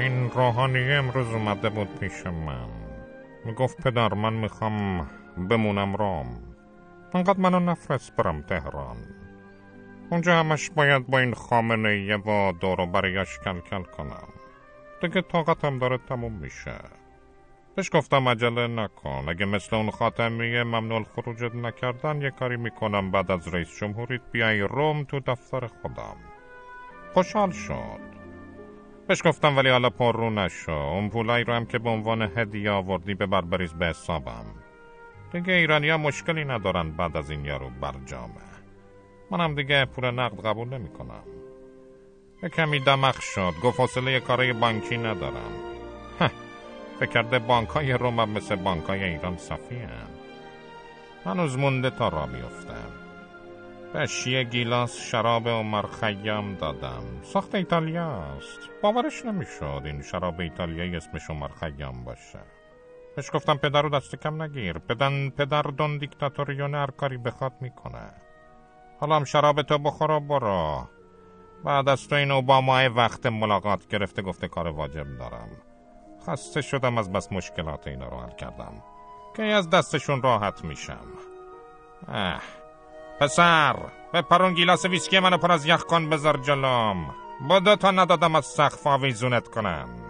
این روحانی امروز اومده بود پیش من. می‌گفت پدر من می‌خوام بمونم رام. انقدر منو نفرست برم تهران. اونجا همش باید با این خامنه یه و دورو بریش کل کل کنم. دیگه طاقتم داره تموم میشه. بهش گفتم عجله نکن. اگه مثل اون خاتمیه ممنوع خروجت نکردن یه کاری می‌کنم. بعد از رئیس جمهوریت بیای روم تو دفتر خودم. خوشحال شد. بهش گفتم ولی حالا پر رو نشو. اون پولایی رو هم که به عنوان هدیه آوردی به بربریز به حسابم. دیگه ایرانی ها مشکلی ندارن بعد از این یارو برجامه. منم دیگه پول نقد قبول نمی کنم یه کمی دمخ شد. گفت حوصله کارای بانکی ندارم. فکر کرده بانک های روم هم مثل بانک های ایران صفی هم. هنوز مونده تا را بیفتم به شیه گیلاس شراب عمر خیام دادم. ساخت ایتالیاست باورش نمی‌شد این شراب ایتالیایی اسمش عمر خیام باشه. بهش گفتم پدر رو دست کم نگیر. پدن پدر دون دیکتاتوریون هر کاری بخواد می‌کنه. حالا هم شراب تو بخور و برو. بعد از تو این اوبامای وقت ملاقات گرفته گفته کار واجب دارم. خسته شدم از بس مشکلات اینا رو حل کردم. که از دستشون راحت میشم؟ اه. پسر به پرون گیلاس ویسکی منو پر از یخ کن بذار جلوم. با تا ندادم از سخف آویزونت کنم.